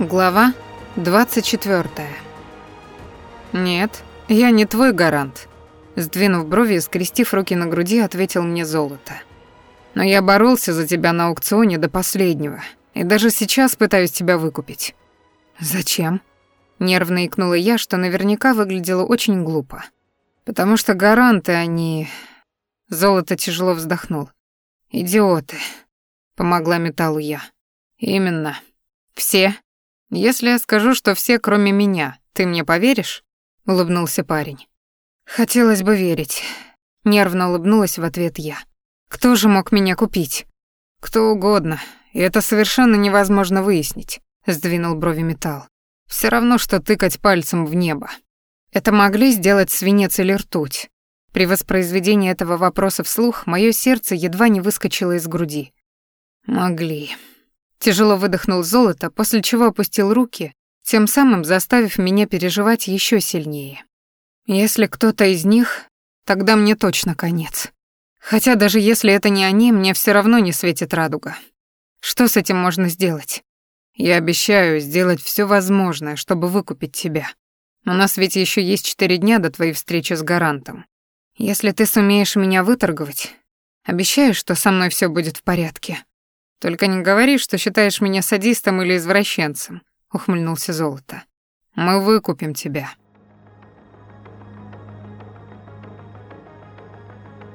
Глава 24. Нет, я не твой гарант, сдвинув брови и скрестив руки на груди, ответил мне золото. Но я боролся за тебя на аукционе до последнего, и даже сейчас пытаюсь тебя выкупить. Зачем? Нервно икнула я, что наверняка выглядело очень глупо. Потому что гаранты они Золото тяжело вздохнул. Идиоты, помогла металлу я. Именно. Все «Если я скажу, что все, кроме меня, ты мне поверишь?» — улыбнулся парень. «Хотелось бы верить». Нервно улыбнулась в ответ я. «Кто же мог меня купить?» «Кто угодно, и это совершенно невозможно выяснить», — сдвинул брови металл. «Все равно, что тыкать пальцем в небо. Это могли сделать свинец или ртуть». При воспроизведении этого вопроса вслух мое сердце едва не выскочило из груди. «Могли», Тяжело выдохнул золото, после чего опустил руки, тем самым заставив меня переживать еще сильнее. Если кто-то из них, тогда мне точно конец. Хотя даже если это не они, мне все равно не светит радуга. Что с этим можно сделать? Я обещаю сделать все возможное, чтобы выкупить тебя. У нас ведь еще есть четыре дня до твоей встречи с гарантом. Если ты сумеешь меня выторговать, обещаю, что со мной все будет в порядке. Только не говори, что считаешь меня садистом или извращенцем, ухмыльнулся Золото. Мы выкупим тебя.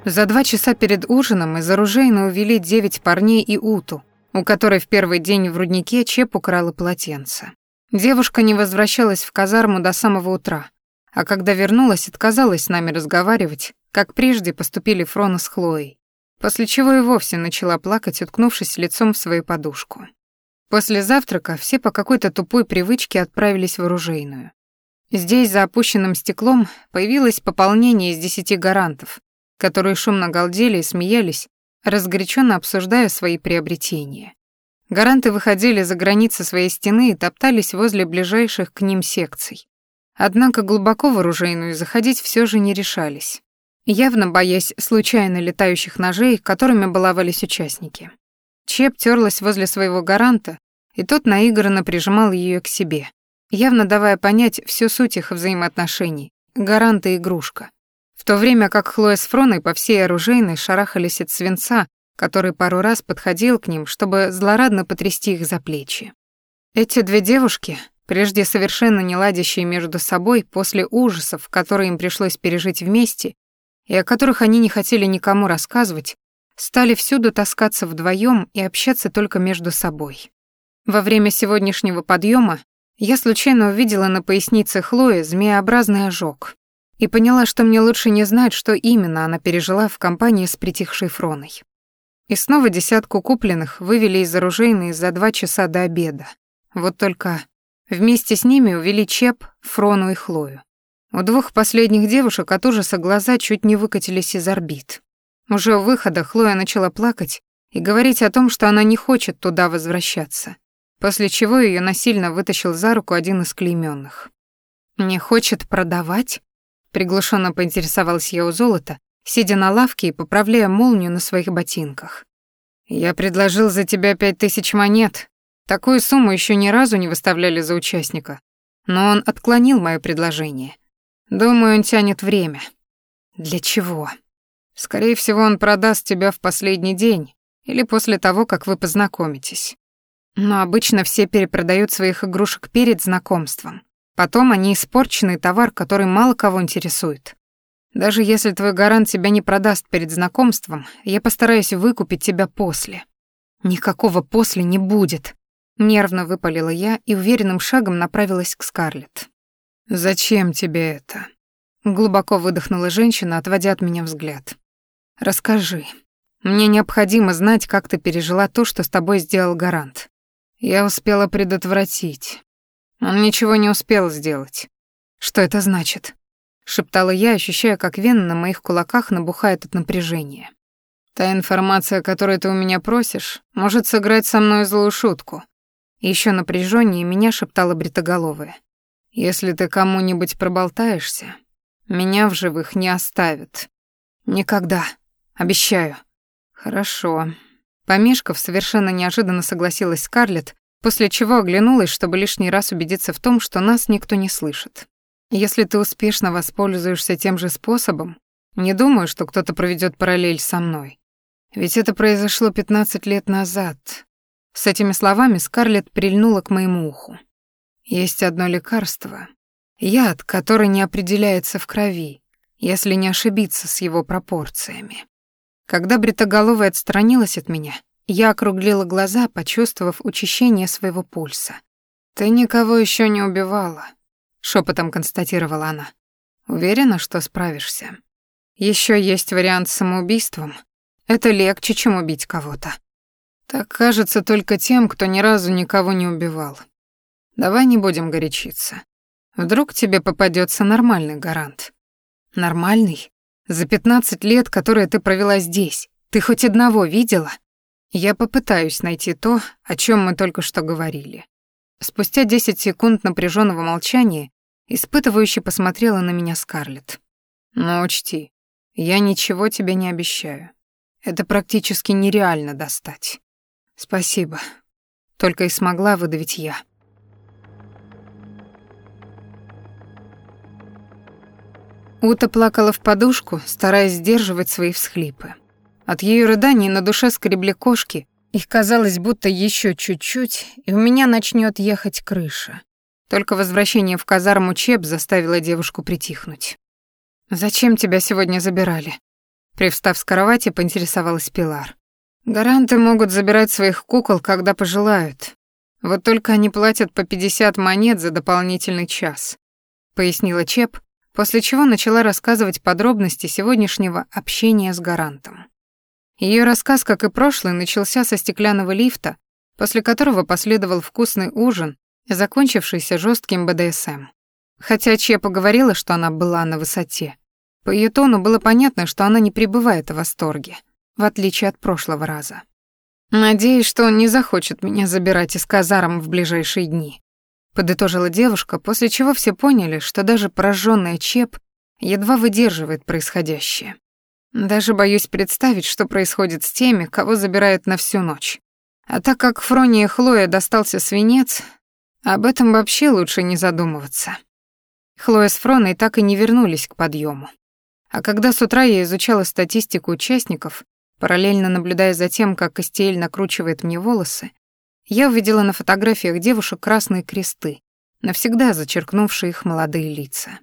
За два часа перед ужином из оружейной увели девять парней и Уту, у которой в первый день в руднике Чеп украла полотенце. Девушка не возвращалась в казарму до самого утра, а когда вернулась, отказалась с нами разговаривать, как прежде поступили Фрона с Хлоей после чего и вовсе начала плакать, уткнувшись лицом в свою подушку. После завтрака все по какой-то тупой привычке отправились в оружейную. Здесь, за опущенным стеклом, появилось пополнение из десяти гарантов, которые шумно галдели и смеялись, разгоряченно обсуждая свои приобретения. Гаранты выходили за границы своей стены и топтались возле ближайших к ним секций. Однако глубоко в оружейную заходить все же не решались явно боясь случайно летающих ножей, которыми баловались участники. Чеп терлась возле своего гаранта, и тот наигранно прижимал ее к себе, явно давая понять всю суть их взаимоотношений, гарант и игрушка. В то время как Хлоя с Фроной по всей оружейной шарахались от свинца, который пару раз подходил к ним, чтобы злорадно потрясти их за плечи. Эти две девушки, прежде совершенно не ладящие между собой после ужасов, которые им пришлось пережить вместе, и о которых они не хотели никому рассказывать, стали всюду таскаться вдвоем и общаться только между собой. Во время сегодняшнего подъема я случайно увидела на пояснице Хлои змееобразный ожог и поняла, что мне лучше не знать, что именно она пережила в компании с притихшей Фроной. И снова десятку купленных вывели из оружейной за два часа до обеда. Вот только вместе с ними увели Чеп, Фрону и Хлою. У двух последних девушек от ужаса глаза чуть не выкатились из орбит. Уже у выхода Хлоя начала плакать и говорить о том, что она не хочет туда возвращаться, после чего ее насильно вытащил за руку один из клеймённых. «Не хочет продавать?» Приглушенно поинтересовалась я у золота, сидя на лавке и поправляя молнию на своих ботинках. «Я предложил за тебя пять тысяч монет. Такую сумму еще ни разу не выставляли за участника. Но он отклонил мое предложение. Думаю, он тянет время. Для чего? Скорее всего, он продаст тебя в последний день или после того, как вы познакомитесь. Но обычно все перепродают своих игрушек перед знакомством. Потом они испорченный товар, который мало кого интересует. Даже если твой гарант тебя не продаст перед знакомством, я постараюсь выкупить тебя после. Никакого после не будет. Нервно выпалила я и уверенным шагом направилась к Скарлетт. «Зачем тебе это?» Глубоко выдохнула женщина, отводя от меня взгляд. «Расскажи. Мне необходимо знать, как ты пережила то, что с тобой сделал Гарант. Я успела предотвратить. Он ничего не успел сделать. Что это значит?» Шептала я, ощущая, как вены на моих кулаках набухают от напряжения. «Та информация, которую ты у меня просишь, может сыграть со мной злую шутку». Еще напряженнее меня шептала бритоголовая. Если ты кому-нибудь проболтаешься, меня в живых не оставят. Никогда. Обещаю. Хорошо. Помешков совершенно неожиданно согласилась Скарлетт, после чего оглянулась, чтобы лишний раз убедиться в том, что нас никто не слышит. Если ты успешно воспользуешься тем же способом, не думаю, что кто-то проведет параллель со мной. Ведь это произошло 15 лет назад. С этими словами Скарлетт прильнула к моему уху. Есть одно лекарство. Яд, который не определяется в крови, если не ошибиться с его пропорциями. Когда бритоголовая отстранилась от меня, я округлила глаза, почувствовав учащение своего пульса. «Ты никого еще не убивала», — шепотом констатировала она. «Уверена, что справишься?» Еще есть вариант с самоубийством. Это легче, чем убить кого-то. Так кажется только тем, кто ни разу никого не убивал. Давай не будем горячиться. Вдруг тебе попадется нормальный гарант. Нормальный? За 15 лет, которые ты провела здесь, ты хоть одного видела? Я попытаюсь найти то, о чем мы только что говорили. Спустя 10 секунд напряженного молчания испытывающе посмотрела на меня Скарлетт. Но учти, я ничего тебе не обещаю. Это практически нереально достать. Спасибо. Только и смогла выдавить я. Ута плакала в подушку, стараясь сдерживать свои всхлипы. От ее рыданий на душе скребли кошки, их казалось, будто еще чуть-чуть, и у меня начнет ехать крыша. Только возвращение в казарму Чеп заставило девушку притихнуть. «Зачем тебя сегодня забирали?» Привстав с кровати, поинтересовалась Пилар. «Гаранты могут забирать своих кукол, когда пожелают. Вот только они платят по 50 монет за дополнительный час», — пояснила Чеп, после чего начала рассказывать подробности сегодняшнего общения с гарантом. Ее рассказ, как и прошлый, начался со стеклянного лифта, после которого последовал вкусный ужин, закончившийся жестким БДСМ. Хотя Чепа говорила, что она была на высоте. По ее тону было понятно, что она не пребывает в восторге, в отличие от прошлого раза. «Надеюсь, что он не захочет меня забирать из казарм в ближайшие дни», подытожила девушка, после чего все поняли, что даже пораженная Чеп едва выдерживает происходящее. Даже боюсь представить, что происходит с теми, кого забирают на всю ночь. А так как Фроне и Хлое достался свинец, об этом вообще лучше не задумываться. Хлоя с Фроной так и не вернулись к подъему. А когда с утра я изучала статистику участников, параллельно наблюдая за тем, как Костель накручивает мне волосы, я увидела на фотографиях девушек красные кресты, навсегда зачеркнувшие их молодые лица.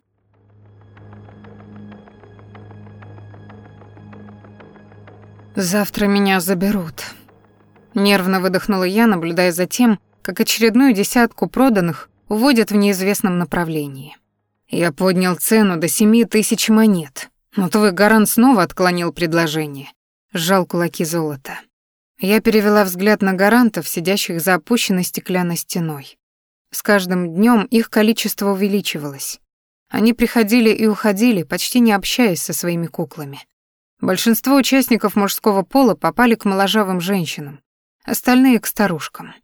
«Завтра меня заберут», — нервно выдохнула я, наблюдая за тем, как очередную десятку проданных уводят в неизвестном направлении. Я поднял цену до семи тысяч монет, но твой гарант снова отклонил предложение. Сжал кулаки золота. Я перевела взгляд на гарантов, сидящих за опущенной стеклянной стеной. С каждым днем их количество увеличивалось. Они приходили и уходили, почти не общаясь со своими куклами. Большинство участников мужского пола попали к моложавым женщинам, остальные — к старушкам.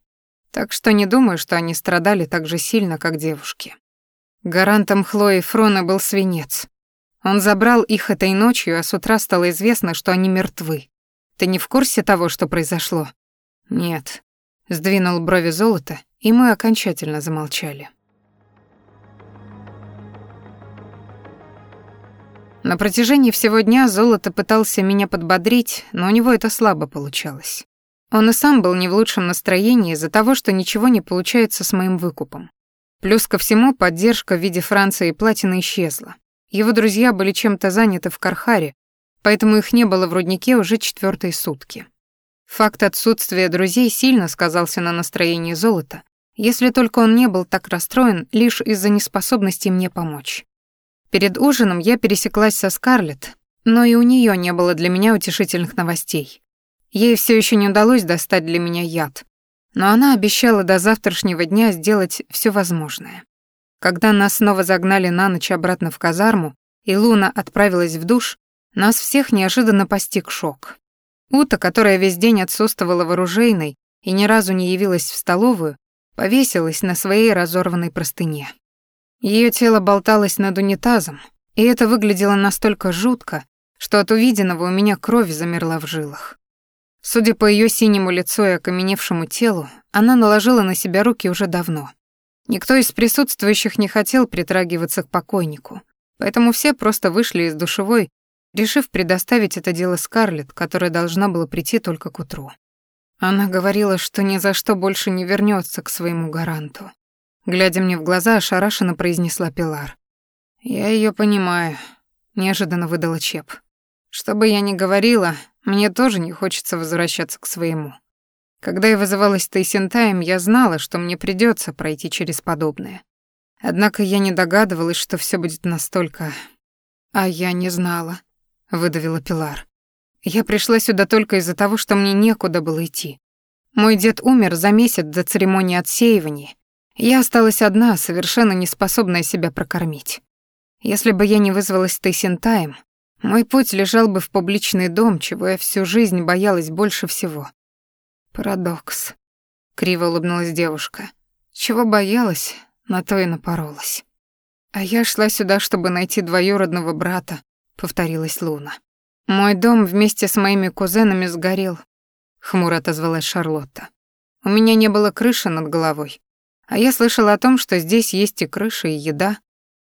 Так что не думаю, что они страдали так же сильно, как девушки. Гарантом Хлои Фрона был свинец. Он забрал их этой ночью, а с утра стало известно, что они мертвы. Ты не в курсе того, что произошло? Нет. Сдвинул брови золото, и мы окончательно замолчали. На протяжении всего дня Золото пытался меня подбодрить, но у него это слабо получалось. Он и сам был не в лучшем настроении из-за того, что ничего не получается с моим выкупом. Плюс ко всему, поддержка в виде Франции и платины исчезла. Его друзья были чем-то заняты в Кархаре, поэтому их не было в руднике уже четвертые сутки. Факт отсутствия друзей сильно сказался на настроении золота, если только он не был так расстроен лишь из-за неспособности мне помочь. Перед ужином я пересеклась со Скарлетт, но и у нее не было для меня утешительных новостей. Ей все еще не удалось достать для меня яд, но она обещала до завтрашнего дня сделать все возможное. Когда нас снова загнали на ночь обратно в казарму, и Луна отправилась в душ, нас всех неожиданно постиг шок. Ута, которая весь день отсутствовала в оружейной и ни разу не явилась в столовую, повесилась на своей разорванной простыне. Ее тело болталось над унитазом, и это выглядело настолько жутко, что от увиденного у меня кровь замерла в жилах. Судя по ее синему лицу и окаменевшему телу, она наложила на себя руки уже давно. Никто из присутствующих не хотел притрагиваться к покойнику, поэтому все просто вышли из душевой, решив предоставить это дело Скарлетт, которая должна была прийти только к утру. Она говорила, что ни за что больше не вернется к своему гаранту. Глядя мне в глаза, ошарашенно произнесла Пилар. «Я ее понимаю», — неожиданно выдала Чеп. «Что бы я ни говорила, мне тоже не хочется возвращаться к своему. Когда я вызывалась Тайсентаем, я знала, что мне придется пройти через подобное. Однако я не догадывалась, что все будет настолько... А я не знала, выдавила Пилар. Я пришла сюда только из-за того, что мне некуда было идти. Мой дед умер за месяц до церемонии отсеивания. Я осталась одна, совершенно не способная себя прокормить. Если бы я не вызвалась Тайсентаем, мой путь лежал бы в публичный дом, чего я всю жизнь боялась больше всего. Парадокс. Криво улыбнулась девушка. Чего боялась, на то и напоролась. А я шла сюда, чтобы найти двоюродного брата, повторилась Луна. Мой дом вместе с моими кузенами сгорел, хмуро отозвалась Шарлотта. У меня не было крыши над головой. А я слышала о том, что здесь есть и крыша, и еда.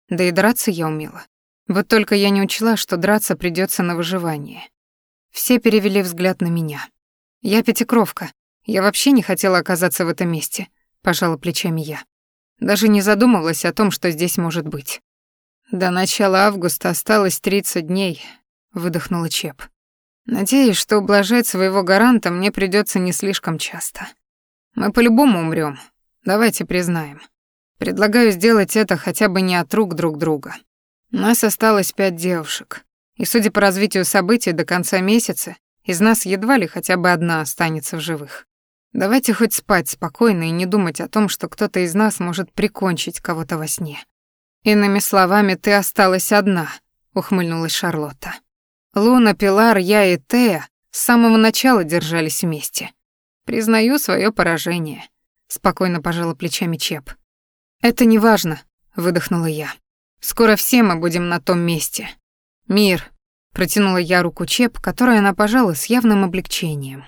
Да и драться я умела. Вот только я не учла, что драться придется на выживание. Все перевели взгляд на меня. Я пятикровка. Я вообще не хотела оказаться в этом месте, пожала плечами я. Даже не задумывалась о том, что здесь может быть. До начала августа осталось 30 дней, выдохнула Чеп. Надеюсь, что ублажать своего гаранта мне придется не слишком часто. Мы по-любому умрем. Давайте признаем. Предлагаю сделать это хотя бы не от рук друг друга. Нас осталось пять девушек, и, судя по развитию событий, до конца месяца из нас едва ли хотя бы одна останется в живых. Давайте хоть спать спокойно и не думать о том, что кто-то из нас может прикончить кого-то во сне. Иными словами, ты осталась одна, ухмыльнулась Шарлотта. Луна, Пилар, я и Тея с самого начала держались вместе. Признаю свое поражение, спокойно пожала плечами Чеп. Это не важно, выдохнула я. Скоро все мы будем на том месте. Мир, протянула я руку Чеп, которую она пожала с явным облегчением.